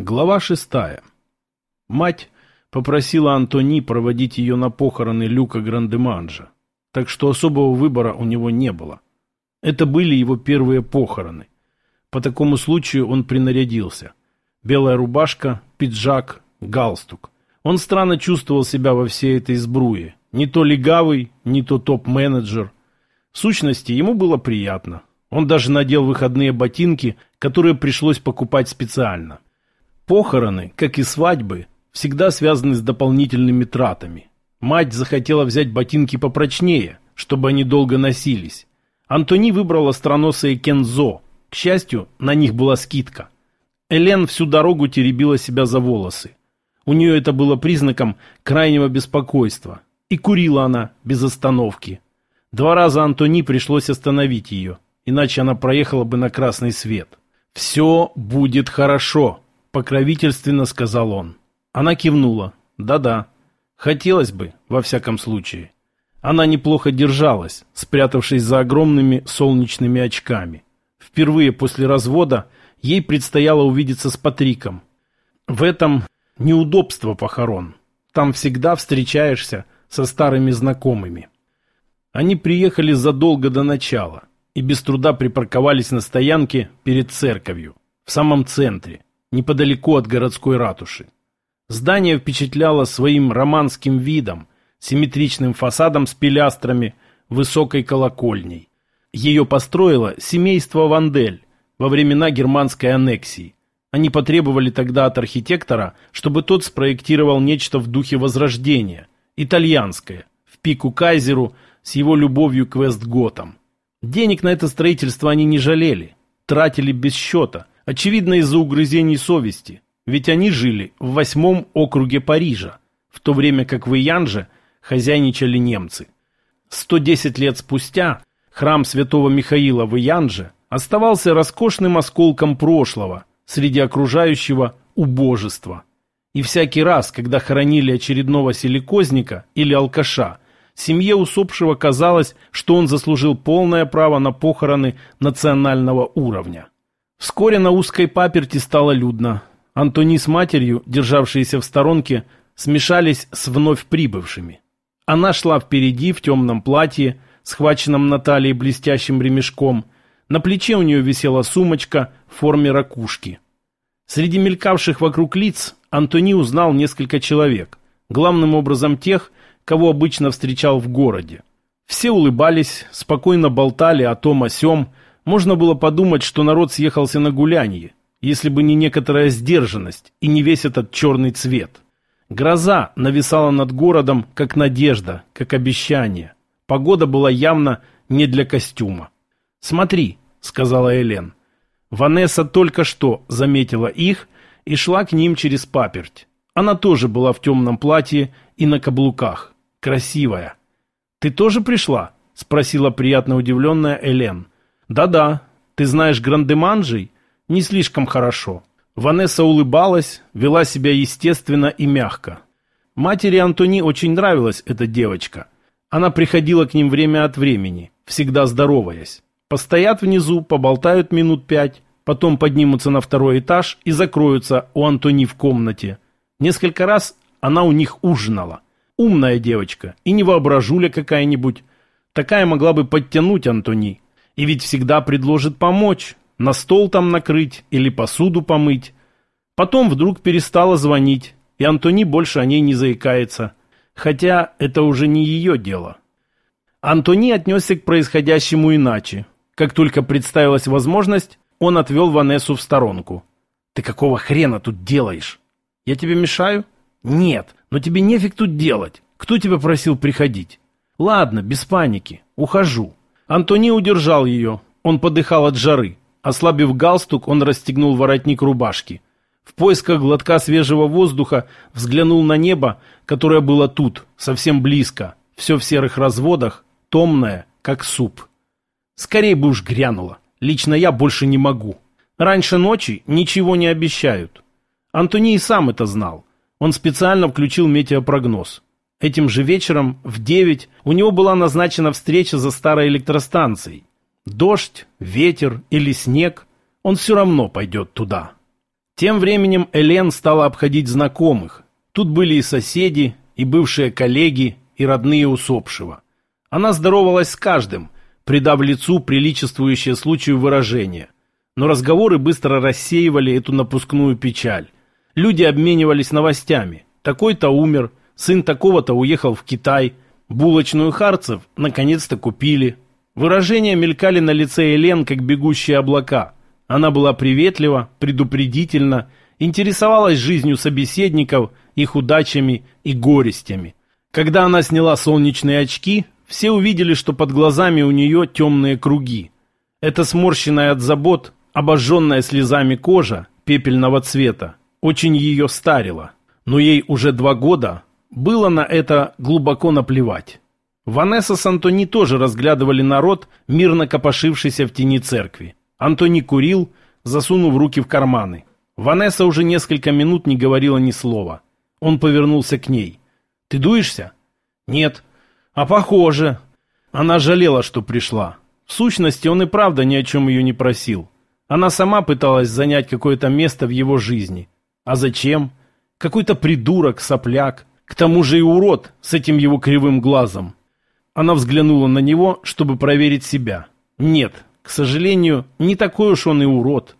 Глава шестая. Мать попросила Антони проводить ее на похороны Люка Грандеманжа, так что особого выбора у него не было. Это были его первые похороны. По такому случаю он принарядился. Белая рубашка, пиджак, галстук. Он странно чувствовал себя во всей этой сбруе. Не то легавый, не то топ-менеджер. В сущности, ему было приятно. Он даже надел выходные ботинки, которые пришлось покупать специально. Похороны, как и свадьбы, всегда связаны с дополнительными тратами. Мать захотела взять ботинки попрочнее, чтобы они долго носились. Антони выбрала страносые кензо. К счастью, на них была скидка. Элен всю дорогу теребила себя за волосы. У нее это было признаком крайнего беспокойства. И курила она без остановки. Два раза Антони пришлось остановить ее, иначе она проехала бы на красный свет. «Все будет хорошо», покровительственно сказал он. Она кивнула. Да-да. Хотелось бы, во всяком случае. Она неплохо держалась, спрятавшись за огромными солнечными очками. Впервые после развода ей предстояло увидеться с Патриком. В этом неудобство похорон. Там всегда встречаешься со старыми знакомыми. Они приехали задолго до начала и без труда припарковались на стоянке перед церковью, в самом центре неподалеку от городской ратуши. Здание впечатляло своим романским видом, симметричным фасадом с пилястрами, высокой колокольней. Ее построило семейство Вандель во времена германской аннексии. Они потребовали тогда от архитектора, чтобы тот спроектировал нечто в духе Возрождения, итальянское, в пику Кайзеру с его любовью к Вестготам. Денег на это строительство они не жалели, тратили без счета – Очевидно, из-за угрызений совести, ведь они жили в восьмом округе Парижа, в то время как в Иянже хозяйничали немцы. 110 лет спустя храм святого Михаила в Иянже оставался роскошным осколком прошлого среди окружающего убожества. И всякий раз, когда хоронили очередного силикозника или алкаша, семье усопшего казалось, что он заслужил полное право на похороны национального уровня. Вскоре на узкой паперти стало людно. Антони с матерью, державшиеся в сторонке, смешались с вновь прибывшими. Она шла впереди в темном платье, схваченном на талии блестящим ремешком. На плече у нее висела сумочка в форме ракушки. Среди мелькавших вокруг лиц Антони узнал несколько человек, главным образом тех, кого обычно встречал в городе. Все улыбались, спокойно болтали о том о сём, можно было подумать, что народ съехался на гулянье, если бы не некоторая сдержанность и не весь этот черный цвет. Гроза нависала над городом, как надежда, как обещание. Погода была явно не для костюма. «Смотри», — сказала Элен. Ванесса только что заметила их и шла к ним через паперть. Она тоже была в темном платье и на каблуках. Красивая. «Ты тоже пришла?» — спросила приятно удивленная Элен. «Да-да, ты знаешь Грандеманжей? Не слишком хорошо». Ванесса улыбалась, вела себя естественно и мягко. Матери Антони очень нравилась эта девочка. Она приходила к ним время от времени, всегда здороваясь. Постоят внизу, поболтают минут пять, потом поднимутся на второй этаж и закроются у Антони в комнате. Несколько раз она у них ужинала. Умная девочка и не воображуля какая-нибудь. Такая могла бы подтянуть Антони, и ведь всегда предложит помочь, на стол там накрыть или посуду помыть. Потом вдруг перестала звонить, и Антони больше о ней не заикается. Хотя это уже не ее дело. Антони отнесся к происходящему иначе. Как только представилась возможность, он отвел Ванессу в сторонку. «Ты какого хрена тут делаешь? Я тебе мешаю?» «Нет, но тебе нефиг тут делать. Кто тебя просил приходить?» «Ладно, без паники. Ухожу». Антони удержал ее. Он подыхал от жары. Ослабив галстук, он расстегнул воротник рубашки. В поисках глотка свежего воздуха взглянул на небо, которое было тут, совсем близко. Все в серых разводах, томное, как суп. Скорей бы уж грянуло. Лично я больше не могу. Раньше ночи ничего не обещают. Антони и сам это знал. Он специально включил метеопрогноз. Этим же вечером в 9 у него была назначена встреча за старой электростанцией. Дождь, ветер или снег, он все равно пойдет туда. Тем временем Элен стала обходить знакомых. Тут были и соседи, и бывшие коллеги, и родные усопшего. Она здоровалась с каждым, придав лицу приличествующее случаю выражение. Но разговоры быстро рассеивали эту напускную печаль. Люди обменивались новостями. Такой-то умер, сын такого-то уехал в Китай, булочную Харцев наконец-то купили. Выражения мелькали на лице Элен, как бегущие облака – она была приветлива, предупредительна, интересовалась жизнью собеседников, их удачами и горестями. Когда она сняла солнечные очки, все увидели, что под глазами у нее темные круги. Это сморщенная от забот, обожженная слезами кожа пепельного цвета, очень ее старила. Но ей уже два года, было на это глубоко наплевать. Ванесса с Антони тоже разглядывали народ, мирно копошившийся в тени церкви. Антони курил, засунув руки в карманы. Ванесса уже несколько минут не говорила ни слова. Он повернулся к ней. «Ты дуешься?» «Нет». «А похоже». Она жалела, что пришла. В сущности, он и правда ни о чем ее не просил. Она сама пыталась занять какое-то место в его жизни. А зачем? Какой-то придурок, сопляк. К тому же и урод с этим его кривым глазом. Она взглянула на него, чтобы проверить себя. Нет, к сожалению, не такой уж он и урод.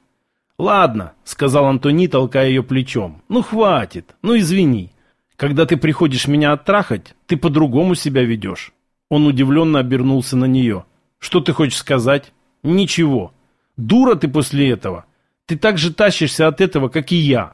«Ладно», — сказал Антони, толкая ее плечом. «Ну, хватит. Ну, извини. Когда ты приходишь меня оттрахать, ты по-другому себя ведешь». Он удивленно обернулся на нее. «Что ты хочешь сказать?» «Ничего. Дура ты после этого. Ты так же тащишься от этого, как и я».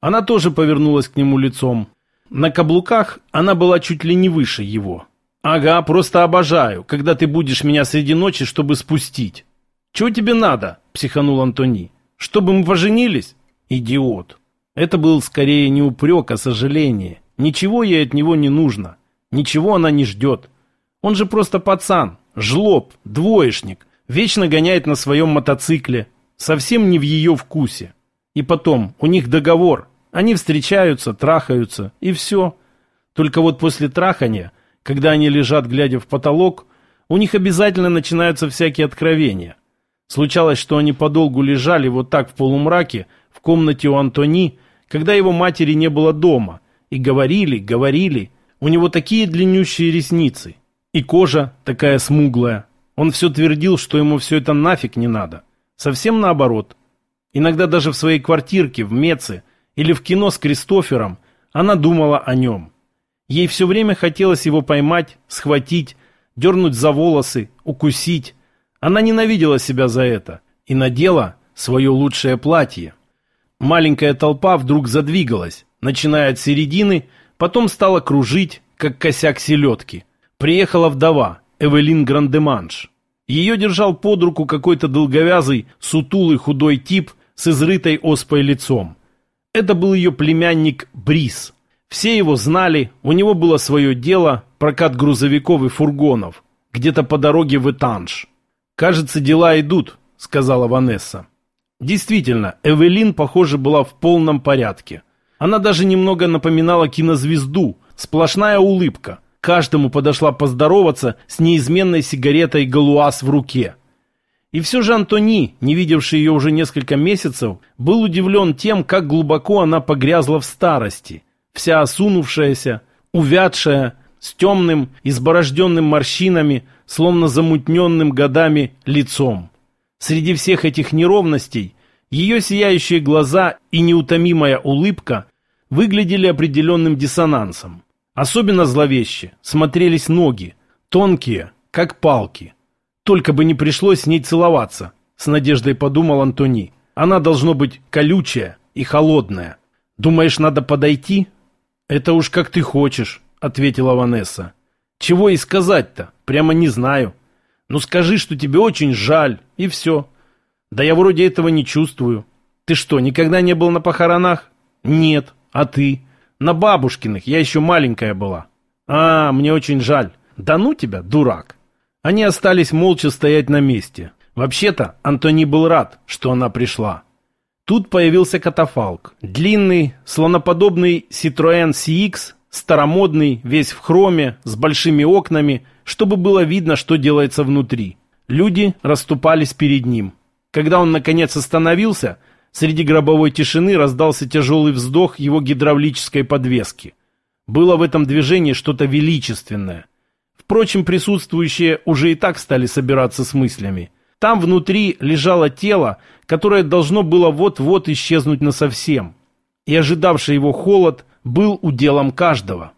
Она тоже повернулась к нему лицом. На каблуках она была чуть ли не выше его. «Ага, просто обожаю, когда ты будешь меня среди ночи, чтобы спустить». «Чего тебе надо?» – психанул Антони. «Чтобы мы поженились?» «Идиот!» Это был скорее не упрек, а сожаление. Ничего ей от него не нужно. Ничего она не ждет. Он же просто пацан, жлоб, двоечник. Вечно гоняет на своем мотоцикле. Совсем не в ее вкусе. И потом, у них договор. Они встречаются, трахаются, и все. Только вот после трахания, когда они лежат, глядя в потолок, у них обязательно начинаются всякие откровения. Случалось, что они подолгу лежали вот так в полумраке в комнате у Антони, когда его матери не было дома, и говорили, говорили. У него такие длиннющие ресницы, и кожа такая смуглая. Он все твердил, что ему все это нафиг не надо. Совсем наоборот. Иногда даже в своей квартирке в Меце или в кино с Кристофером она думала о нем. Ей все время хотелось его поймать, схватить, дернуть за волосы, укусить, она ненавидела себя за это и надела свое лучшее платье. Маленькая толпа вдруг задвигалась, начиная от середины, потом стала кружить, как косяк селедки. Приехала вдова, Эвелин Грандеманш. Ее держал под руку какой-то долговязый, сутулый худой тип с изрытой оспой лицом. Это был ее племянник Брис. Все его знали, у него было свое дело, прокат грузовиков и фургонов, где-то по дороге в Этанж. «Кажется, дела идут», — сказала Ванесса. Действительно, Эвелин, похоже, была в полном порядке. Она даже немного напоминала кинозвезду, сплошная улыбка. Каждому подошла поздороваться с неизменной сигаретой Галуаз в руке. И все же Антони, не видевший ее уже несколько месяцев, был удивлен тем, как глубоко она погрязла в старости. Вся осунувшаяся, увядшая, с темным, изборожденным морщинами, словно замутненным годами лицом. Среди всех этих неровностей ее сияющие глаза и неутомимая улыбка выглядели определенным диссонансом. Особенно зловеще смотрелись ноги, тонкие, как палки. Только бы не пришлось с ней целоваться, с надеждой подумал Антони. Она должно быть колючая и холодная. Думаешь, надо подойти? Это уж как ты хочешь, ответила Ванесса. Чего и сказать-то? Прямо не знаю. Ну скажи, что тебе очень жаль, и все. Да я вроде этого не чувствую. Ты что, никогда не был на похоронах? Нет. А ты? На бабушкиных, я еще маленькая была. А, мне очень жаль. Да ну тебя, дурак. Они остались молча стоять на месте. Вообще-то, Антони был рад, что она пришла. Тут появился катафалк. Длинный, слоноподобный Citroën CX Старомодный, весь в хроме, с большими окнами, чтобы было видно, что делается внутри. Люди расступались перед ним. Когда он наконец остановился, Среди гробовой тишины раздался тяжелый вздох его гидравлической подвески. Было в этом движении что-то величественное. Впрочем, присутствующие уже и так стали собираться с мыслями. Там внутри лежало тело, которое должно было вот-вот исчезнуть насовсем. И ожидавший его холод был уделом каждого.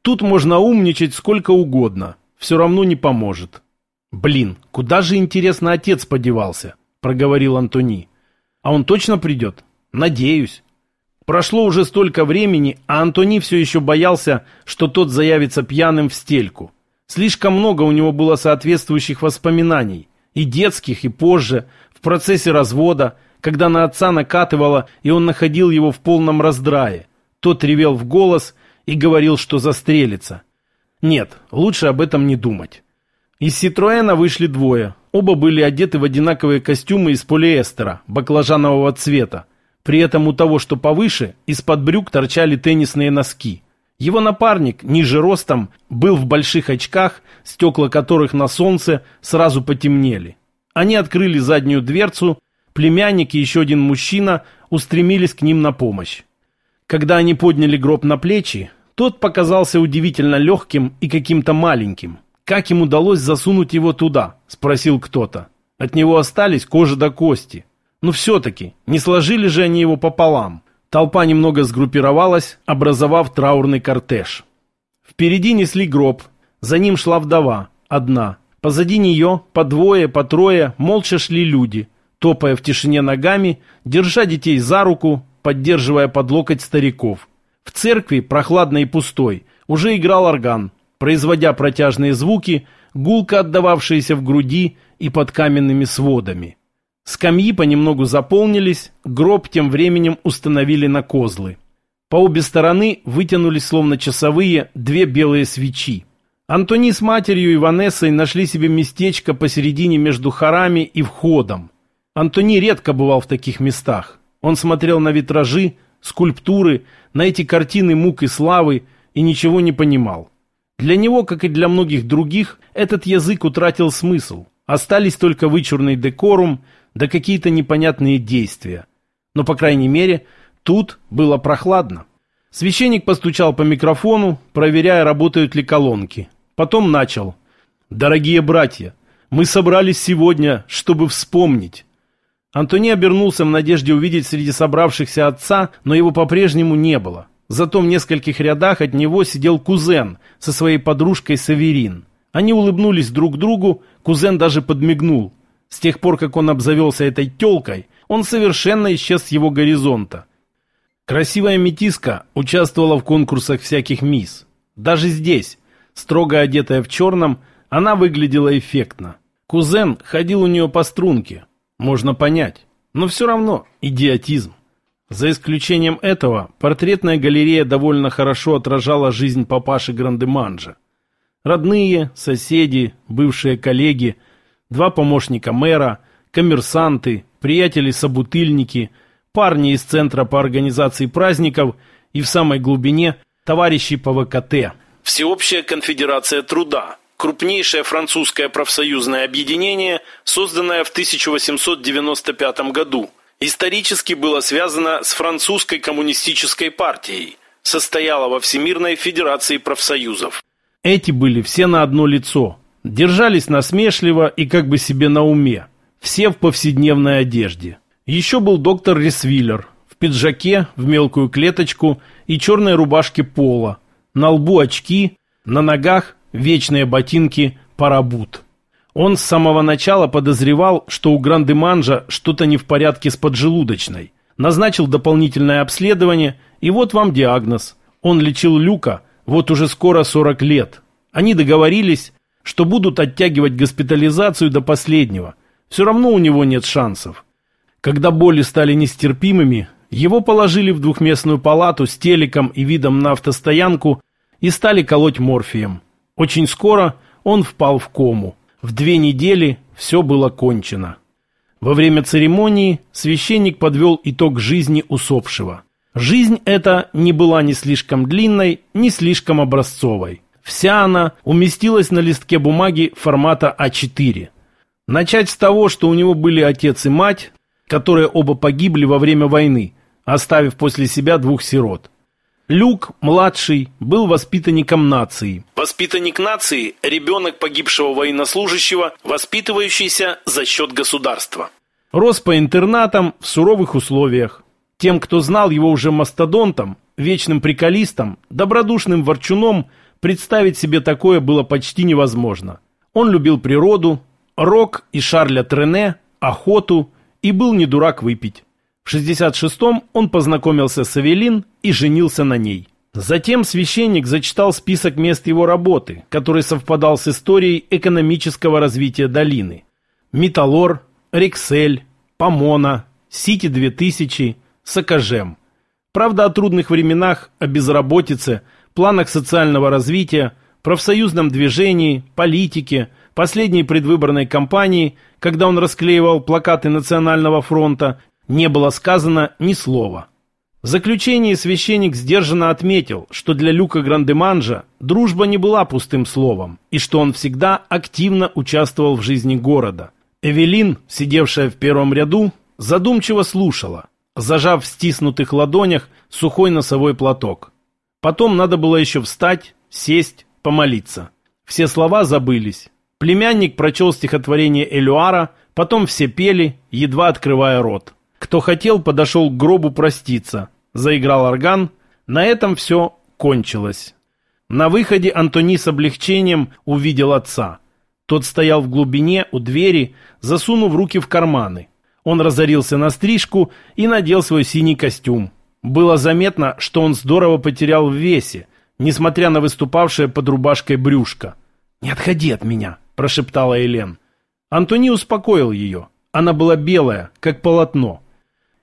Тут можно умничать сколько угодно, все равно не поможет. «Блин, куда же, интересно, отец подевался?» — проговорил Антони. А он точно придет? Надеюсь. Прошло уже столько времени, а Антони все еще боялся, что тот заявится пьяным в стельку. Слишком много у него было соответствующих воспоминаний. И детских, и позже, в процессе развода, когда на отца накатывало, и он находил его в полном раздрае. Тот ревел в голос и говорил, что застрелится. Нет, лучше об этом не думать. Из Ситроэна вышли двое. Оба были одеты в одинаковые костюмы из полиэстера, баклажанового цвета. При этом у того, что повыше, из-под брюк торчали теннисные носки. Его напарник, ниже ростом, был в больших очках, стекла которых на солнце сразу потемнели. Они открыли заднюю дверцу, племянник и еще один мужчина устремились к ним на помощь. Когда они подняли гроб на плечи, тот показался удивительно легким и каким-то маленьким – «Как им удалось засунуть его туда?» – спросил кто-то. От него остались кожа до кости. Но все-таки, не сложили же они его пополам. Толпа немного сгруппировалась, образовав траурный кортеж. Впереди несли гроб, за ним шла вдова, одна. Позади нее, по двое, по трое, молча шли люди, топая в тишине ногами, держа детей за руку, поддерживая под локоть стариков. В церкви, прохладной и пустой, уже играл орган, производя протяжные звуки, гулко отдававшиеся в груди и под каменными сводами. Скамьи понемногу заполнились, гроб тем временем установили на козлы. По обе стороны вытянулись словно часовые две белые свечи. Антони с матерью и Ванессой нашли себе местечко посередине между хорами и входом. Антони редко бывал в таких местах. Он смотрел на витражи, скульптуры, на эти картины мук и славы и ничего не понимал. Для него, как и для многих других, этот язык утратил смысл. Остались только вычурный декорум, да какие-то непонятные действия. Но, по крайней мере, тут было прохладно. Священник постучал по микрофону, проверяя, работают ли колонки. Потом начал. «Дорогие братья, мы собрались сегодня, чтобы вспомнить». Антони обернулся в надежде увидеть среди собравшихся отца, но его по-прежнему не было. Зато в нескольких рядах от него сидел кузен со своей подружкой Саверин. Они улыбнулись друг другу, кузен даже подмигнул. С тех пор, как он обзавелся этой телкой, он совершенно исчез с его горизонта. Красивая метиска участвовала в конкурсах всяких мисс. Даже здесь, строго одетая в черном, она выглядела эффектно. Кузен ходил у нее по струнке. Можно понять. Но все равно идиотизм. За исключением этого, портретная галерея довольно хорошо отражала жизнь папаши Грандеманжа. Родные, соседи, бывшие коллеги, два помощника мэра, коммерсанты, приятели-собутыльники, парни из Центра по организации праздников и в самой глубине товарищи по ВКТ. Всеобщая конфедерация труда, крупнейшее французское профсоюзное объединение, созданное в 1895 году – исторически было связано с французской коммунистической партией, состояла во Всемирной Федерации профсоюзов. Эти были все на одно лицо, держались насмешливо и как бы себе на уме, все в повседневной одежде. Еще был доктор Ресвиллер в пиджаке, в мелкую клеточку и черной рубашке пола, на лбу очки, на ногах вечные ботинки парабут. Он с самого начала подозревал, что у Грандеманжа что-то не в порядке с поджелудочной. Назначил дополнительное обследование, и вот вам диагноз. Он лечил Люка вот уже скоро 40 лет. Они договорились, что будут оттягивать госпитализацию до последнего. Все равно у него нет шансов. Когда боли стали нестерпимыми, его положили в двухместную палату с телеком и видом на автостоянку и стали колоть морфием. Очень скоро он впал в кому. В две недели все было кончено. Во время церемонии священник подвел итог жизни усопшего. Жизнь эта не была ни слишком длинной, ни слишком образцовой. Вся она уместилась на листке бумаги формата А4. Начать с того, что у него были отец и мать, которые оба погибли во время войны, оставив после себя двух сирот. Люк, младший, был воспитанником нации. Воспитанник нации – ребенок погибшего военнослужащего, воспитывающийся за счет государства. Рос по интернатам в суровых условиях. Тем, кто знал его уже мастодонтом, вечным приколистом, добродушным ворчуном, представить себе такое было почти невозможно. Он любил природу, рок и Шарля Трене, охоту и был не дурак выпить. В 66-м он познакомился с Авелин и женился на ней. Затем священник зачитал список мест его работы, который совпадал с историей экономического развития долины. Металлор, Рексель, Помона, Сити-2000, Сакажем. Правда о трудных временах, о безработице, планах социального развития, профсоюзном движении, политике, последней предвыборной кампании, когда он расклеивал плакаты Национального фронта не было сказано ни слова. В заключении священник сдержанно отметил, что для Люка Грандеманжа дружба не была пустым словом, и что он всегда активно участвовал в жизни города. Эвелин, сидевшая в первом ряду, задумчиво слушала, зажав в стиснутых ладонях сухой носовой платок. Потом надо было еще встать, сесть, помолиться. Все слова забылись. Племянник прочел стихотворение Элюара, потом все пели, едва открывая рот. Кто хотел, подошел к гробу проститься. Заиграл орган. На этом все кончилось. На выходе Антони с облегчением увидел отца. Тот стоял в глубине у двери, засунув руки в карманы. Он разорился на стрижку и надел свой синий костюм. Было заметно, что он здорово потерял в весе, несмотря на выступавшее под рубашкой брюшко. «Не отходи от меня», – прошептала Элен. Антони успокоил ее. Она была белая, как полотно.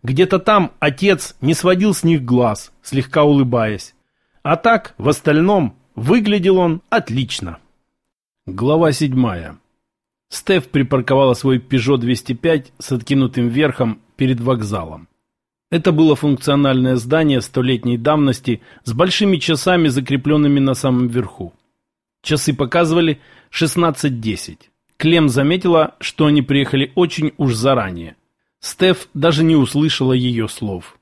Где-то там отец не сводил с них глаз, слегка улыбаясь. А так, в остальном, выглядел он отлично. Глава седьмая. Стеф припарковала свой Peugeot 205 с откинутым верхом перед вокзалом. Это было функциональное здание столетней давности с большими часами, закрепленными на самом верху. Часы показывали 16.10. Клем заметила, что они приехали очень уж заранее. Стеф даже не услышала ее слов.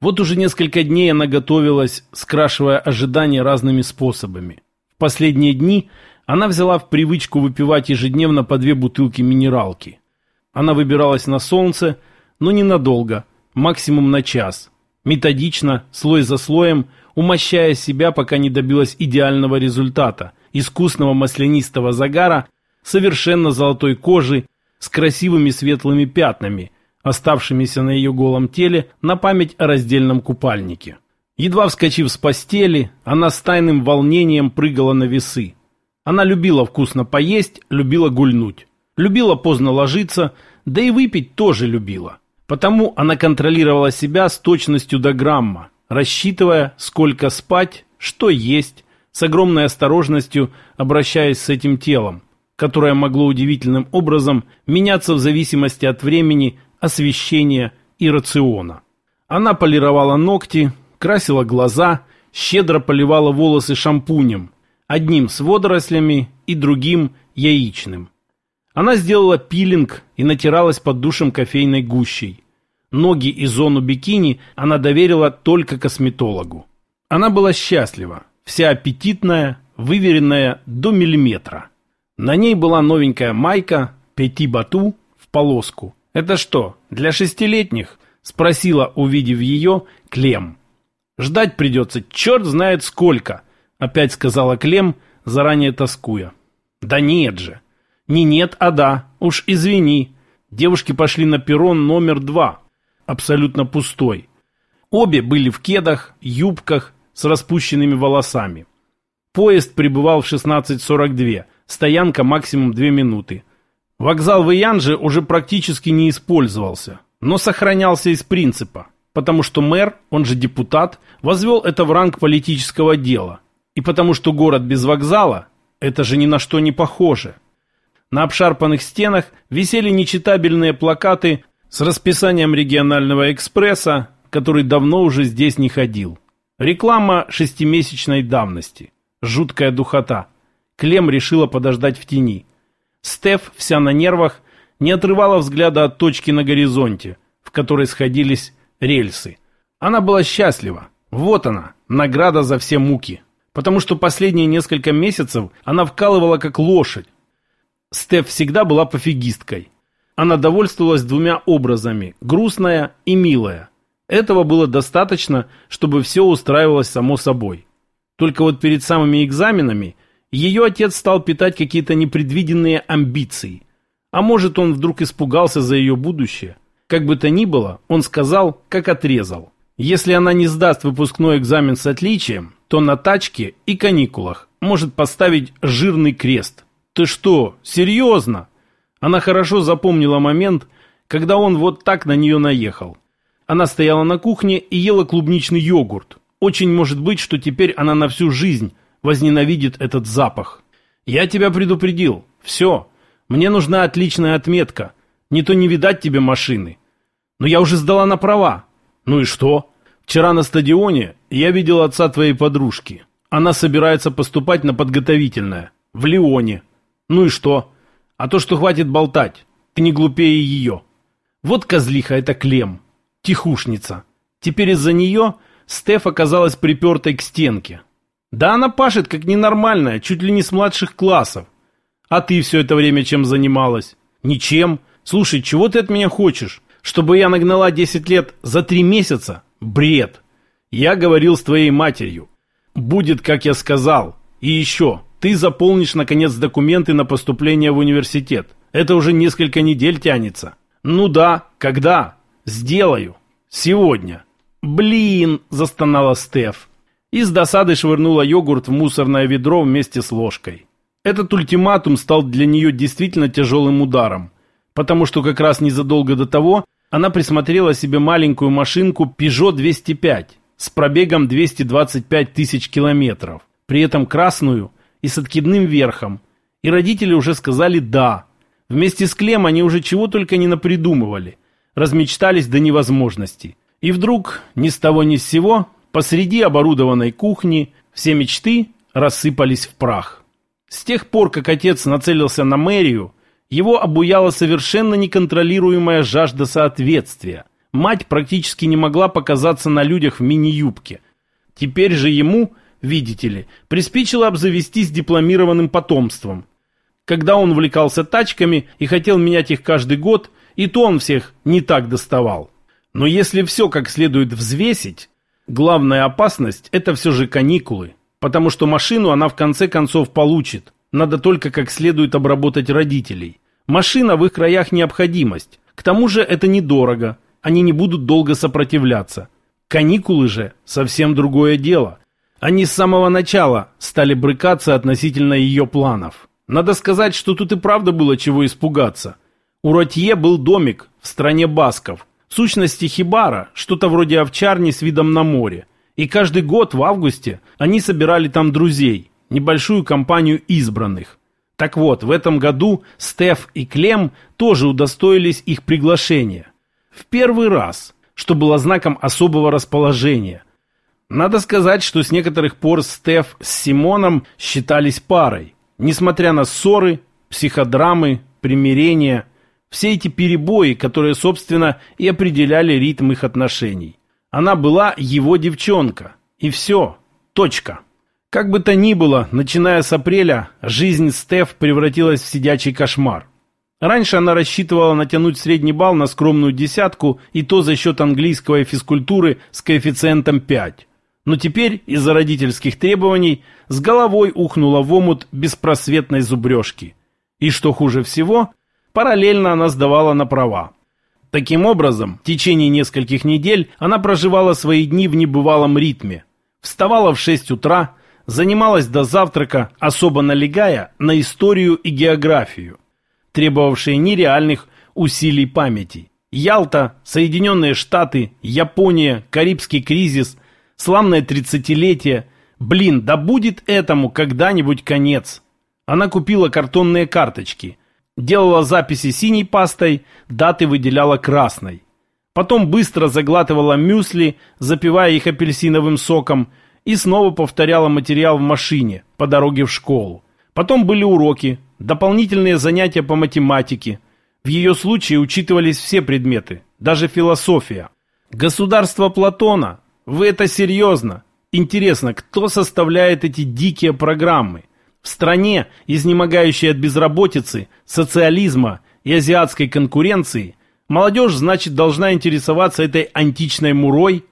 Вот уже несколько дней она готовилась, скрашивая ожидания разными способами. В последние дни она взяла в привычку выпивать ежедневно по две бутылки минералки. Она выбиралась на солнце, но ненадолго, максимум на час. Методично, слой за слоем, умощая себя, пока не добилась идеального результата, искусного маслянистого загара, совершенно золотой кожи, с красивыми светлыми пятнами, оставшимися на ее голом теле на память о раздельном купальнике. Едва вскочив с постели, она с тайным волнением прыгала на весы. Она любила вкусно поесть, любила гульнуть. Любила поздно ложиться, да и выпить тоже любила. Потому она контролировала себя с точностью до грамма, рассчитывая, сколько спать, что есть, с огромной осторожностью обращаясь с этим телом, которое могло удивительным образом меняться в зависимости от времени освещения и рациона. Она полировала ногти, красила глаза, щедро поливала волосы шампунем, одним с водорослями и другим яичным. Она сделала пилинг и натиралась под душем кофейной гущей. Ноги и зону бикини она доверила только косметологу. Она была счастлива, вся аппетитная, выверенная до миллиметра. На ней была новенькая майка «Пяти бату» в полоску – «Это что, для шестилетних?» — спросила, увидев ее, Клем. «Ждать придется черт знает сколько», — опять сказала Клем, заранее тоскуя. «Да нет же». «Не нет, а да. Уж извини». Девушки пошли на перрон номер два, абсолютно пустой. Обе были в кедах, юбках, с распущенными волосами. Поезд прибывал в 16.42, стоянка максимум 2 минуты. Вокзал в Иянже уже практически не использовался, но сохранялся из принципа, потому что мэр, он же депутат, возвел это в ранг политического дела, и потому что город без вокзала – это же ни на что не похоже. На обшарпанных стенах висели нечитабельные плакаты с расписанием регионального экспресса, который давно уже здесь не ходил. Реклама шестимесячной давности. Жуткая духота. Клем решила подождать в тени – Стеф, вся на нервах, не отрывала взгляда от точки на горизонте, в которой сходились рельсы. Она была счастлива. Вот она, награда за все муки. Потому что последние несколько месяцев она вкалывала как лошадь. Стеф всегда была пофигисткой. Она довольствовалась двумя образами – грустная и милая. Этого было достаточно, чтобы все устраивалось само собой. Только вот перед самыми экзаменами ее отец стал питать какие-то непредвиденные амбиции. А может, он вдруг испугался за ее будущее? Как бы то ни было, он сказал, как отрезал. Если она не сдаст выпускной экзамен с отличием, то на тачке и каникулах может поставить жирный крест. Ты что, серьезно? Она хорошо запомнила момент, когда он вот так на нее наехал. Она стояла на кухне и ела клубничный йогурт. Очень может быть, что теперь она на всю жизнь возненавидит этот запах. Я тебя предупредил. Все. Мне нужна отличная отметка. Не то не видать тебе машины. Но я уже сдала на права. Ну и что? Вчера на стадионе я видел отца твоей подружки. Она собирается поступать на подготовительное. В Лионе. Ну и что? А то, что хватит болтать. Ты не глупее ее. Вот козлиха это Клем. Тихушница. Теперь из-за нее Стеф оказалась припертой к стенке. Да она пашет как ненормальная, чуть ли не с младших классов. А ты все это время чем занималась? Ничем. Слушай, чего ты от меня хочешь? Чтобы я нагнала 10 лет за 3 месяца? Бред. Я говорил с твоей матерью. Будет, как я сказал. И еще, ты заполнишь, наконец, документы на поступление в университет. Это уже несколько недель тянется. Ну да, когда? Сделаю. Сегодня. Блин, застонала Стеф. И с досады швырнула йогурт в мусорное ведро вместе с ложкой. Этот ультиматум стал для нее действительно тяжелым ударом, потому что как раз незадолго до того она присмотрела себе маленькую машинку Peugeot 205 с пробегом 225 тысяч километров, при этом красную и с откидным верхом. И родители уже сказали «да». Вместе с Клем они уже чего только не напридумывали, размечтались до невозможности. И вдруг, ни с того ни с сего, посреди оборудованной кухни все мечты рассыпались в прах. С тех пор, как отец нацелился на мэрию, его обуяла совершенно неконтролируемая жажда соответствия. Мать практически не могла показаться на людях в мини-юбке. Теперь же ему, видите ли, приспичило обзавестись дипломированным потомством. Когда он увлекался тачками и хотел менять их каждый год, и то он всех не так доставал. Но если все как следует взвесить, главная опасность – это все же каникулы, потому что машину она в конце концов получит. Надо только как следует обработать родителей. Машина в их краях необходимость. К тому же это недорого. Они не будут долго сопротивляться. Каникулы же совсем другое дело. Они с самого начала стали брыкаться относительно ее планов. Надо сказать, что тут и правда было чего испугаться. У Ротье был домик в стране басков. В сущности хибара, что-то вроде овчарни с видом на море. И каждый год в августе они собирали там друзей, небольшую компанию избранных. Так вот, в этом году Стеф и Клем тоже удостоились их приглашения. В первый раз, что было знаком особого расположения. Надо сказать, что с некоторых пор Стеф с Симоном считались парой. Несмотря на ссоры, психодрамы, примирения, все эти перебои, которые, собственно, и определяли ритм их отношений. Она была его девчонка. И все. Точка. Как бы то ни было, начиная с апреля, жизнь Стеф превратилась в сидячий кошмар. Раньше она рассчитывала натянуть средний балл на скромную десятку, и то за счет английского и физкультуры с коэффициентом 5. Но теперь, из-за родительских требований, с головой ухнула в омут беспросветной зубрежки. И что хуже всего, параллельно она сдавала на права. Таким образом, в течение нескольких недель она проживала свои дни в небывалом ритме. Вставала в 6 утра, занималась до завтрака, особо налегая на историю и географию, требовавшие нереальных усилий памяти. Ялта, Соединенные Штаты, Япония, Карибский кризис, славное тридцатилетие. Блин, да будет этому когда-нибудь конец. Она купила картонные карточки, делала записи синей пастой, даты выделяла красной. Потом быстро заглатывала мюсли, запивая их апельсиновым соком – и снова повторяла материал в машине по дороге в школу. Потом были уроки, дополнительные занятия по математике. В ее случае учитывались все предметы, даже философия. Государство Платона. Вы это серьезно? Интересно, кто составляет эти дикие программы? В стране, изнемогающей от безработицы, социализма и азиатской конкуренции, молодежь, значит, должна интересоваться этой античной мурой?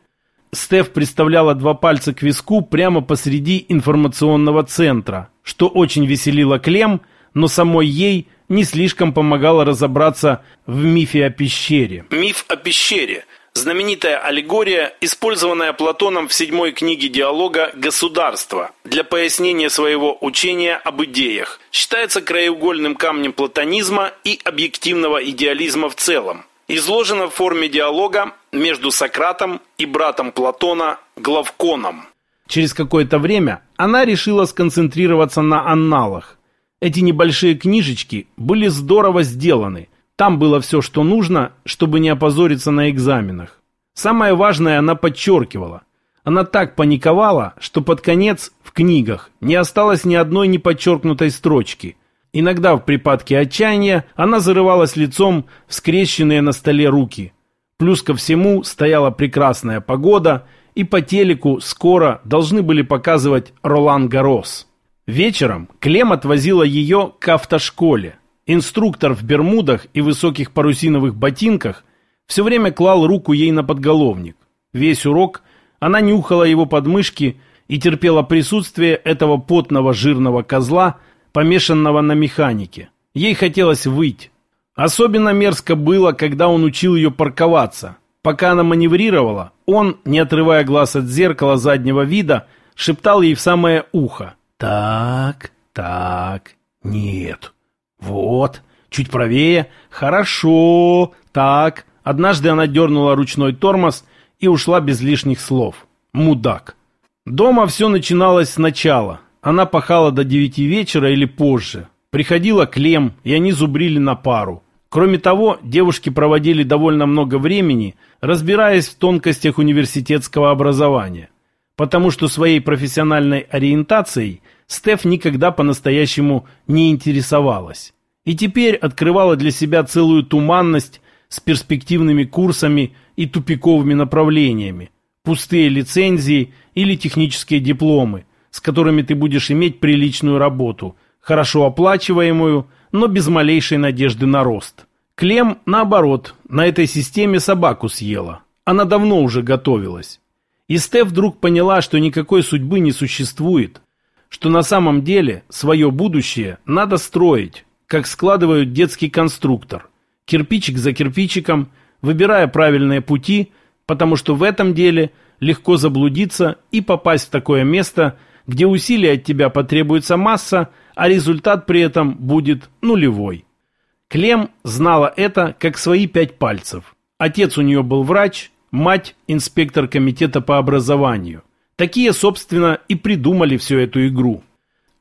Стеф представляла два пальца к виску прямо посреди информационного центра, что очень веселило Клем, но самой ей не слишком помогало разобраться в мифе о пещере. Миф о пещере – Знаменитая аллегория, использованная Платоном в седьмой книге диалога «Государство» для пояснения своего учения об идеях, считается краеугольным камнем платонизма и объективного идеализма в целом. Изложена в форме диалога между Сократом и братом Платона Главконом. Через какое-то время она решила сконцентрироваться на анналах. Эти небольшие книжечки были здорово сделаны, там было все, что нужно, чтобы не опозориться на экзаменах. Самое важное она подчеркивала. Она так паниковала, что под конец в книгах не осталось ни одной неподчеркнутой строчки. Иногда в припадке отчаяния она зарывалась лицом в скрещенные на столе руки. Плюс ко всему стояла прекрасная погода, и по телеку скоро должны были показывать Ролан Гарос. Вечером Клем отвозила ее к автошколе. Инструктор в бермудах и высоких парусиновых ботинках все время клал руку ей на подголовник. Весь урок она нюхала его подмышки и терпела присутствие этого потного жирного козла, помешанного на механике. Ей хотелось выйти. Особенно мерзко было, когда он учил ее парковаться. Пока она маневрировала, он, не отрывая глаз от зеркала заднего вида, шептал ей в самое ухо. «Так, так, нет, вот, чуть правее. Хорошо. Так. Однажды она дернула ручной тормоз и ушла без лишних слов. Мудак. Дома все начиналось сначала. Она пахала до девяти вечера или позже. Приходила Клем, и они зубрили на пару. Кроме того, девушки проводили довольно много времени, разбираясь в тонкостях университетского образования. Потому что своей профессиональной ориентацией Стеф никогда по-настоящему не интересовалась. И теперь открывала для себя целую туманность с перспективными курсами и тупиковыми направлениями, пустые лицензии или технические дипломы, с которыми ты будешь иметь приличную работу, хорошо оплачиваемую, но без малейшей надежды на рост. Клем, наоборот, на этой системе собаку съела. Она давно уже готовилась. И Стеф вдруг поняла, что никакой судьбы не существует, что на самом деле свое будущее надо строить, как складывают детский конструктор, кирпичик за кирпичиком, выбирая правильные пути, потому что в этом деле легко заблудиться и попасть в такое место, где усилия от тебя потребуется масса, а результат при этом будет нулевой. Клем знала это как свои пять пальцев. Отец у нее был врач, мать – инспектор комитета по образованию. Такие, собственно, и придумали всю эту игру.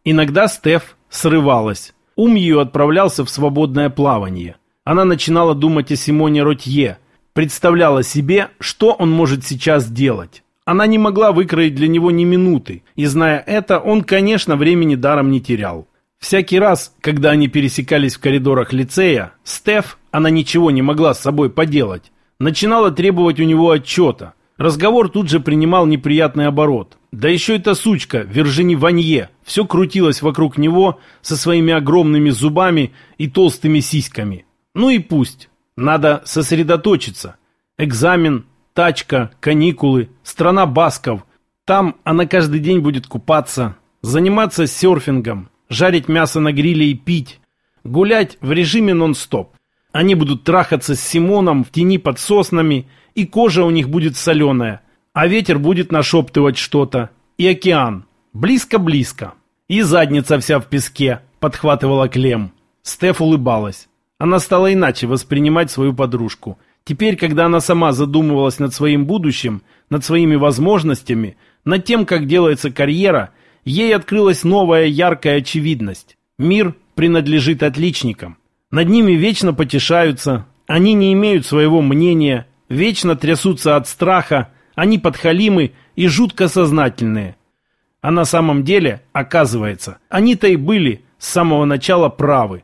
Иногда Стеф срывалась. Ум ее отправлялся в свободное плавание. Она начинала думать о Симоне Ротье, представляла себе, что он может сейчас делать. Она не могла выкроить для него ни минуты, и зная это, он, конечно, времени даром не терял. Всякий раз, когда они пересекались в коридорах лицея, Стеф, она ничего не могла с собой поделать, начинала требовать у него отчета – Разговор тут же принимал неприятный оборот. Да еще эта сучка, Вержини Ванье, все крутилось вокруг него со своими огромными зубами и толстыми сиськами. Ну и пусть. Надо сосредоточиться. Экзамен, тачка, каникулы, страна басков. Там она каждый день будет купаться, заниматься серфингом, жарить мясо на гриле и пить, гулять в режиме нон-стоп. Они будут трахаться с Симоном в тени под соснами – и кожа у них будет соленая, а ветер будет нашептывать что-то, и океан. Близко-близко. И задница вся в песке, подхватывала Клем. Стеф улыбалась. Она стала иначе воспринимать свою подружку. Теперь, когда она сама задумывалась над своим будущим, над своими возможностями, над тем, как делается карьера, ей открылась новая яркая очевидность. Мир принадлежит отличникам. Над ними вечно потешаются, они не имеют своего мнения, вечно трясутся от страха, они подхалимы и жутко сознательные. А на самом деле, оказывается, они-то и были с самого начала правы.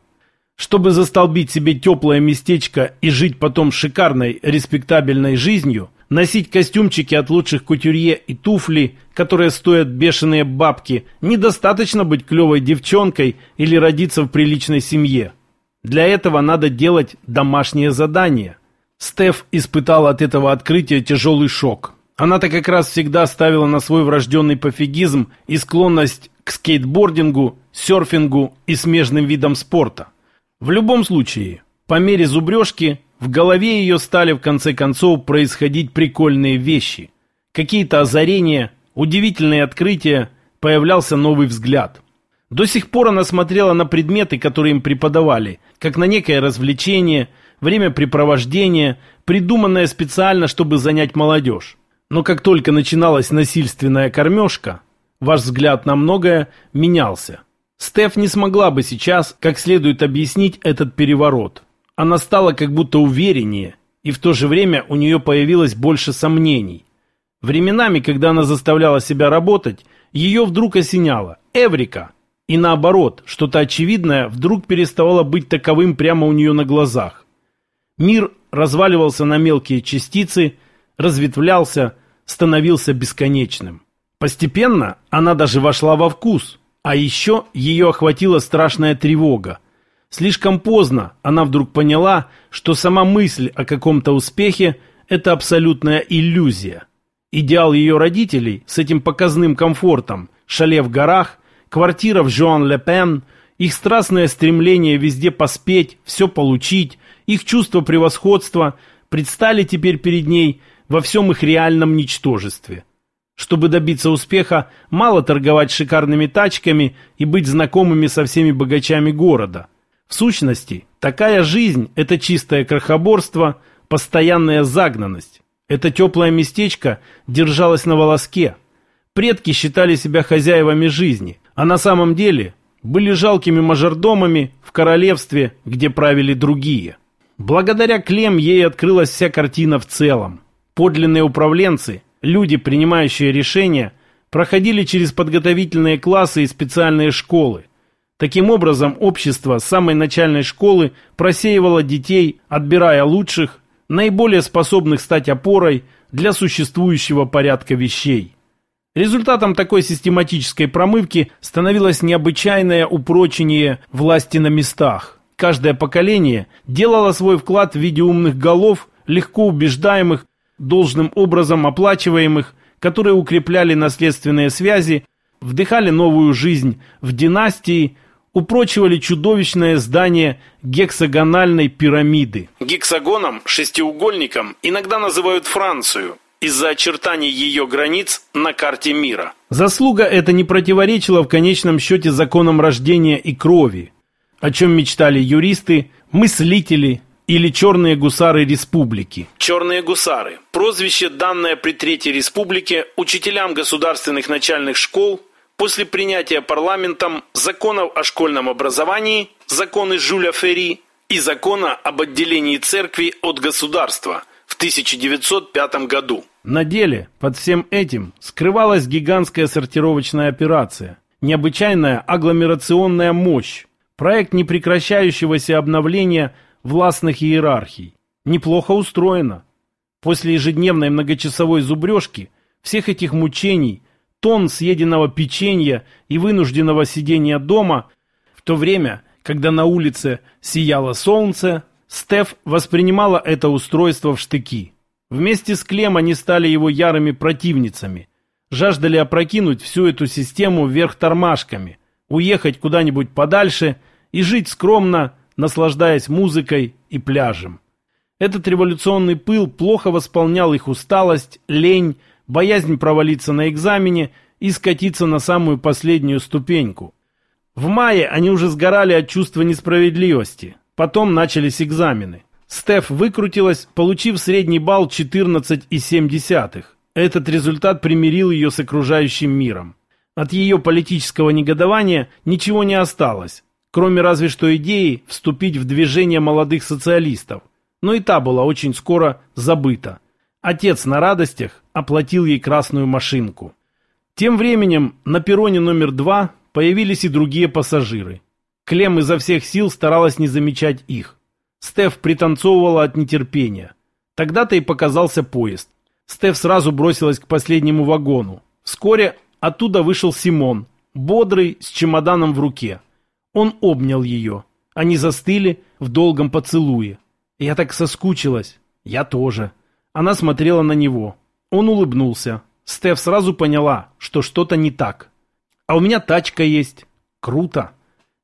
Чтобы застолбить себе теплое местечко и жить потом шикарной, респектабельной жизнью, носить костюмчики от лучших кутюрье и туфли, которые стоят бешеные бабки, недостаточно быть клевой девчонкой или родиться в приличной семье. Для этого надо делать домашнее задание. Стеф испытал от этого открытия тяжелый шок. Она-то как раз всегда ставила на свой врожденный пофигизм и склонность к скейтбордингу, серфингу и смежным видам спорта. В любом случае, по мере зубрежки в голове ее стали в конце концов происходить прикольные вещи. Какие-то озарения, удивительные открытия, появлялся новый взгляд. До сих пор она смотрела на предметы, которые им преподавали, как на некое развлечение, времяпрепровождение, придуманное специально, чтобы занять молодежь. Но как только начиналась насильственная кормежка, ваш взгляд на многое менялся. Стеф не смогла бы сейчас как следует объяснить этот переворот. Она стала как будто увереннее, и в то же время у нее появилось больше сомнений. Временами, когда она заставляла себя работать, ее вдруг осеняло «Эврика!» И наоборот, что-то очевидное вдруг переставало быть таковым прямо у нее на глазах. Мир разваливался на мелкие частицы, разветвлялся, становился бесконечным. Постепенно она даже вошла во вкус – а еще ее охватила страшная тревога. Слишком поздно она вдруг поняла, что сама мысль о каком-то успехе – это абсолютная иллюзия. Идеал ее родителей с этим показным комфортом, шале в горах, квартира в Жуан-Ле-Пен, их страстное стремление везде поспеть, все получить, их чувство превосходства предстали теперь перед ней во всем их реальном ничтожестве. Чтобы добиться успеха, мало торговать шикарными тачками и быть знакомыми со всеми богачами города. В сущности, такая жизнь – это чистое крохоборство, постоянная загнанность. Это теплое местечко держалось на волоске. Предки считали себя хозяевами жизни, а на самом деле были жалкими мажордомами в королевстве, где правили другие. Благодаря Клем ей открылась вся картина в целом. Подлинные управленцы люди, принимающие решения, проходили через подготовительные классы и специальные школы. Таким образом, общество с самой начальной школы просеивало детей, отбирая лучших, наиболее способных стать опорой для существующего порядка вещей. Результатом такой систематической промывки становилось необычайное упрочение власти на местах. Каждое поколение делало свой вклад в виде умных голов, легко убеждаемых должным образом оплачиваемых, которые укрепляли наследственные связи, вдыхали новую жизнь в династии, упрочивали чудовищное здание гексагональной пирамиды. Гексагоном, шестиугольником, иногда называют Францию из-за очертаний ее границ на карте мира. Заслуга эта не противоречила в конечном счете законам рождения и крови, о чем мечтали юристы, мыслители, или «Черные гусары республики». «Черные гусары» – прозвище, данное при Третьей республике учителям государственных начальных школ после принятия парламентом законов о школьном образовании, законы Жюля Ферри и закона об отделении церкви от государства в 1905 году. На деле под всем этим скрывалась гигантская сортировочная операция, необычайная агломерационная мощь, проект непрекращающегося обновления – властных иерархий. Неплохо устроено. После ежедневной многочасовой зубрежки, всех этих мучений, тонн съеденного печенья и вынужденного сидения дома, в то время, когда на улице сияло солнце, Стеф воспринимала это устройство в штыки. Вместе с Клем они стали его ярыми противницами. Жаждали опрокинуть всю эту систему вверх тормашками, уехать куда-нибудь подальше и жить скромно, наслаждаясь музыкой и пляжем. Этот революционный пыл плохо восполнял их усталость, лень, боязнь провалиться на экзамене и скатиться на самую последнюю ступеньку. В мае они уже сгорали от чувства несправедливости. Потом начались экзамены. Стеф выкрутилась, получив средний балл 14,7. Этот результат примирил ее с окружающим миром. От ее политического негодования ничего не осталось кроме разве что идеи вступить в движение молодых социалистов. Но и та была очень скоро забыта. Отец на радостях оплатил ей красную машинку. Тем временем на перроне номер два появились и другие пассажиры. Клем изо всех сил старалась не замечать их. Стеф пританцовывала от нетерпения. Тогда-то и показался поезд. Стеф сразу бросилась к последнему вагону. Вскоре оттуда вышел Симон, бодрый, с чемоданом в руке. Он обнял ее. Они застыли в долгом поцелуе. Я так соскучилась. Я тоже. Она смотрела на него. Он улыбнулся. Стеф сразу поняла, что что-то не так. А у меня тачка есть. Круто.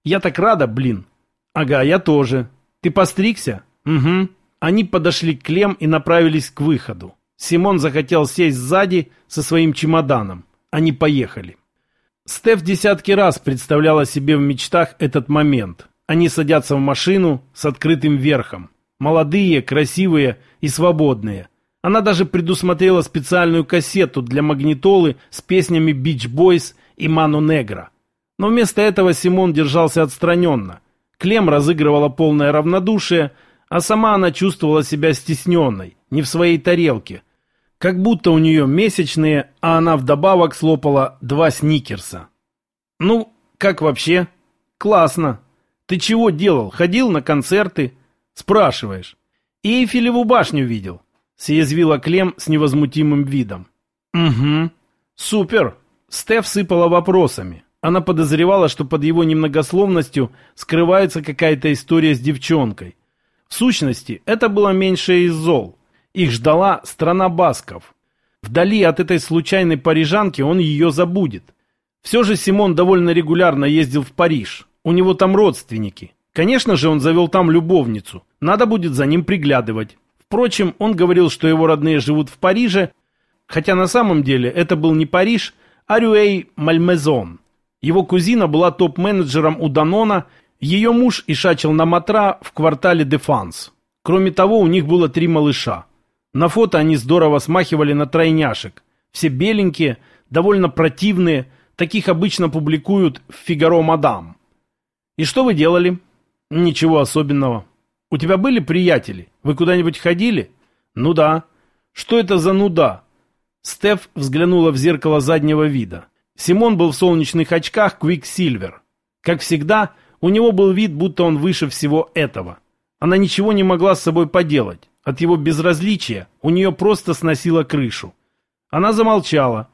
Я так рада, блин. Ага, я тоже. Ты постригся? Угу. Они подошли к Клем и направились к выходу. Симон захотел сесть сзади со своим чемоданом. Они поехали. Стеф десятки раз представляла себе в мечтах этот момент. Они садятся в машину с открытым верхом. Молодые, красивые и свободные. Она даже предусмотрела специальную кассету для магнитолы с песнями Beach Boys и Ману Негра. Но вместо этого Симон держался отстраненно. Клем разыгрывала полное равнодушие, а сама она чувствовала себя стесненной, не в своей тарелке. Как будто у нее месячные, а она вдобавок слопала два сникерса. «Ну, как вообще?» «Классно. Ты чего делал? Ходил на концерты?» «Спрашиваешь». «И Эйфелеву башню видел?» Съязвила Клем с невозмутимым видом. «Угу. Супер!» Стеф сыпала вопросами. Она подозревала, что под его немногословностью скрывается какая-то история с девчонкой. В сущности, это было меньшее из зол. Их ждала страна басков. Вдали от этой случайной парижанки он ее забудет. Все же Симон довольно регулярно ездил в Париж. У него там родственники. Конечно же, он завел там любовницу. Надо будет за ним приглядывать. Впрочем, он говорил, что его родные живут в Париже, хотя на самом деле это был не Париж, а Рюэй Мальмезон. Его кузина была топ-менеджером у Данона ее муж ишачил на Матра в квартале Дефанс. Кроме того, у них было три малыша. На фото они здорово смахивали на тройняшек. Все беленькие, довольно противные, таких обычно публикуют в «Фигаро Мадам». «И что вы делали?» «Ничего особенного». «У тебя были приятели? Вы куда-нибудь ходили?» «Ну да». «Что это за нуда?» Стеф взглянула в зеркало заднего вида. Симон был в солнечных очках Quicksilver. Как всегда, у него был вид, будто он выше всего этого. Она ничего не могла с собой поделать. От его безразличия у нее просто сносило крышу. Она замолчала.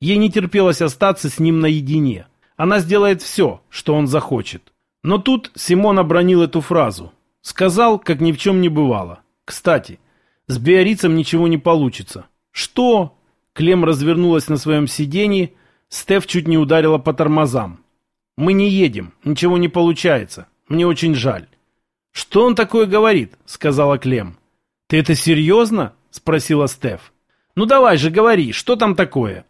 Ей не терпелось остаться с ним наедине. Она сделает все, что он захочет. Но тут Симон обронил эту фразу. Сказал, как ни в чем не бывало. Кстати, с биорицем ничего не получится. Что? Клем развернулась на своем сиденье. Стеф чуть не ударила по тормозам. Мы не едем, ничего не получается. Мне очень жаль. Что он такое говорит? Сказала Клем. Ты это серьезно? Спросила Стеф. Ну давай же говори, что там такое?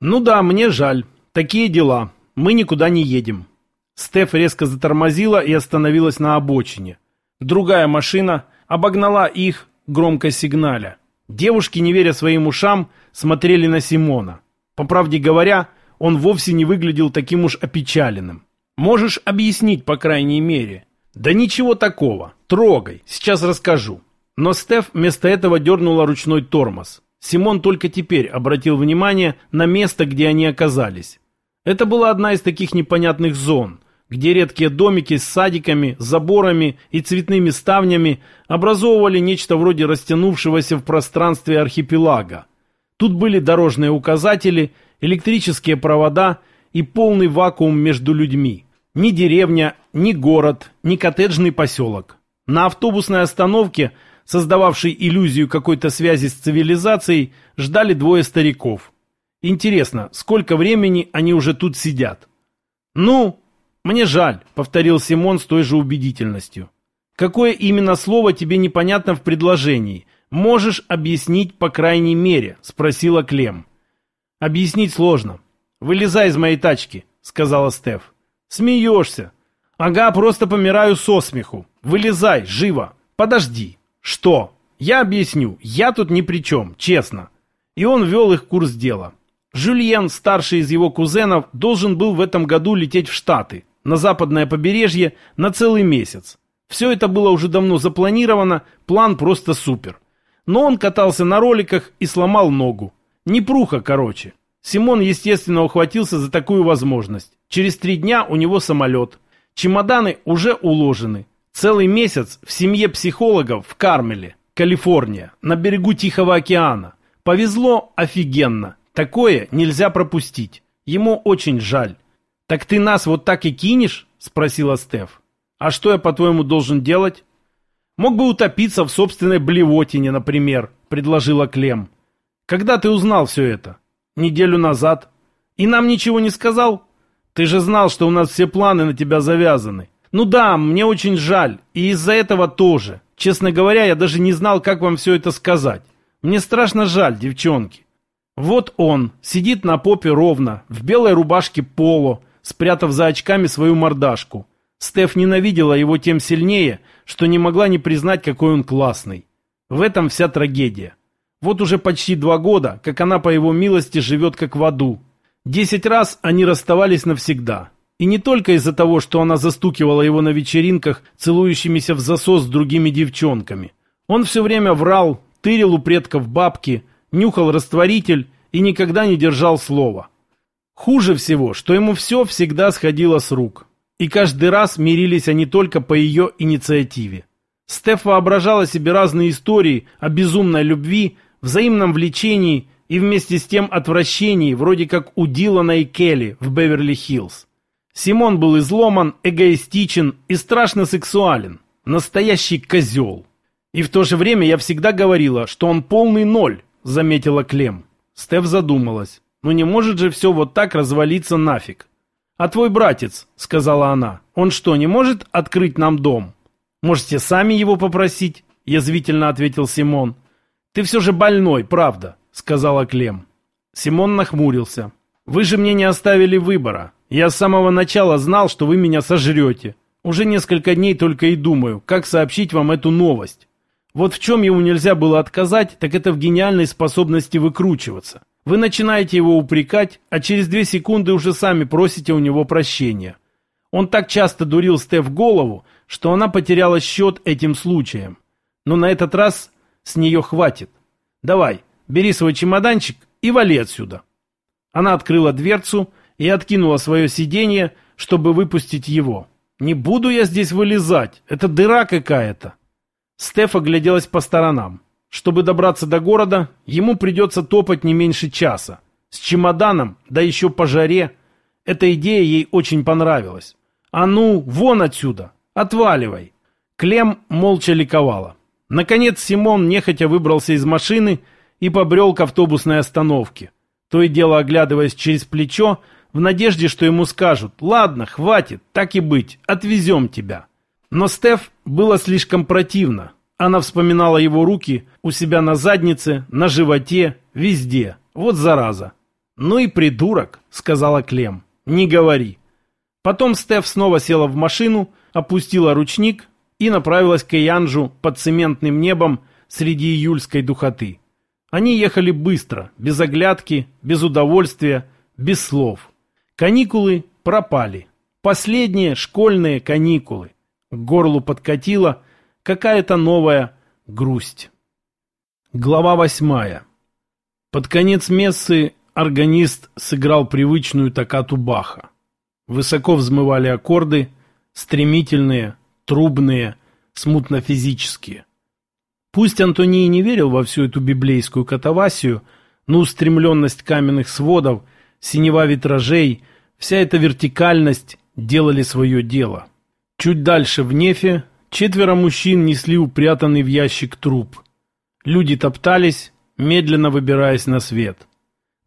Ну да, мне жаль. Такие дела. Мы никуда не едем. Стеф резко затормозила и остановилась на обочине. Другая машина обогнала их, громко сигналя. Девушки, не веря своим ушам, смотрели на Симона. По правде говоря, он вовсе не выглядел таким уж опечаленным. Можешь объяснить, по крайней мере? Да ничего такого. Трогай, сейчас расскажу. Но Стеф вместо этого дернула ручной тормоз. Симон только теперь обратил внимание на место, где они оказались. Это была одна из таких непонятных зон, где редкие домики с садиками, заборами и цветными ставнями образовывали нечто вроде растянувшегося в пространстве архипелага. Тут были дорожные указатели электрические провода и полный вакуум между людьми. Ни деревня, ни город, ни коттеджный поселок. На автобусной остановке, создававшей иллюзию какой-то связи с цивилизацией, ждали двое стариков. Интересно, сколько времени они уже тут сидят? «Ну, мне жаль», — повторил Симон с той же убедительностью. «Какое именно слово тебе непонятно в предложении? Можешь объяснить по крайней мере?» — спросила Клем. «Объяснить сложно. Вылезай из моей тачки», — сказала Стеф. «Смеешься?» «Ага, просто помираю со смеху. Вылезай, живо. Подожди». «Что?» «Я объясню. Я тут ни при чем, честно». И он вел их курс дела. Жюльен, старший из его кузенов, должен был в этом году лететь в Штаты, на западное побережье, на целый месяц. Все это было уже давно запланировано, план просто супер. Но он катался на роликах и сломал ногу. Непруха, короче. Симон, естественно, ухватился за такую возможность. Через три дня у него самолет. Чемоданы уже уложены. Целый месяц в семье психологов в Кармеле, Калифорния, на берегу Тихого океана. Повезло офигенно. Такое нельзя пропустить. Ему очень жаль. «Так ты нас вот так и кинешь?» – спросила Стеф. «А что я, по-твоему, должен делать?» «Мог бы утопиться в собственной блевотине, например», – предложила Клем. «Когда ты узнал все это?» «Неделю назад». «И нам ничего не сказал?» «Ты же знал, что у нас все планы на тебя завязаны». «Ну да, мне очень жаль. И из-за этого тоже. Честно говоря, я даже не знал, как вам все это сказать. Мне страшно жаль, девчонки». Вот он, сидит на попе ровно, в белой рубашке поло, спрятав за очками свою мордашку. Стеф ненавидела его тем сильнее, что не могла не признать, какой он классный. В этом вся трагедия. Вот уже почти два года, как она по его милости живет как в аду. Десять раз они расставались навсегда. И не только из-за того, что она застукивала его на вечеринках, целующимися в засос с другими девчонками. Он все время врал, тырил у предков бабки, нюхал растворитель и никогда не держал слова. Хуже всего, что ему все всегда сходило с рук. И каждый раз мирились они только по ее инициативе. Стеф воображала себе разные истории о безумной любви, взаимном влечении и вместе с тем отвращении, вроде как у Дилана и Келли в Беверли-Хиллз. Симон был изломан, эгоистичен и страшно сексуален. Настоящий козел. И в то же время я всегда говорила, что он полный ноль, заметила Клем. Стеф задумалась. Ну не может же все вот так развалиться нафиг. «А твой братец», — сказала она, — «он что, не может открыть нам дом?» «Можете сами его попросить», — язвительно ответил Симон. «Ты все же больной, правда», — сказала Клем. Симон нахмурился. «Вы же мне не оставили выбора. Я с самого начала знал, что вы меня сожрете. Уже несколько дней только и думаю, как сообщить вам эту новость. Вот в чем ему нельзя было отказать, так это в гениальной способности выкручиваться. Вы начинаете его упрекать, а через две секунды уже сами просите у него прощения. Он так часто дурил Стеф голову, что она потеряла счет этим случаям. Но на этот раз с нее хватит. Давай, бери свой чемоданчик и вали отсюда. Она открыла дверцу и откинула свое сиденье, чтобы выпустить его. «Не буду я здесь вылезать, это дыра какая-то». Стеф огляделась по сторонам. Чтобы добраться до города, ему придется топать не меньше часа. С чемоданом, да еще по жаре. Эта идея ей очень понравилась. «А ну, вон отсюда! Отваливай!» Клем молча ликовала. Наконец Симон нехотя выбрался из машины и побрел к автобусной остановке. То и дело оглядываясь через плечо, в надежде, что ему скажут «Ладно, хватит, так и быть, отвезем тебя». Но Стеф было слишком противно. Она вспоминала его руки у себя на заднице, на животе, везде. Вот зараза. «Ну и придурок», — сказала Клем. «Не говори». Потом Стеф снова села в машину, опустила ручник и направилась к Янжу под цементным небом среди июльской духоты. Они ехали быстро, без оглядки, без удовольствия, без слов. Каникулы пропали. Последние школьные каникулы. К горлу подкатило, какая-то новая грусть. Глава восьмая. Под конец мессы органист сыграл привычную токату Баха. Высоко взмывали аккорды, стремительные, трубные, смутно-физические. Пусть Антоний не верил во всю эту библейскую катавасию, но устремленность каменных сводов, синева витражей, вся эта вертикальность делали свое дело. Чуть дальше в Нефе Четверо мужчин несли упрятанный в ящик труп. Люди топтались, медленно выбираясь на свет.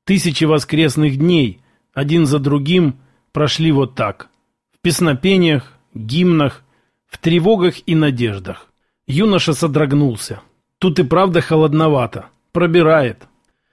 Тысячи воскресных дней, один за другим, прошли вот так. В песнопениях, гимнах, в тревогах и надеждах. Юноша содрогнулся. Тут и правда холодновато. Пробирает.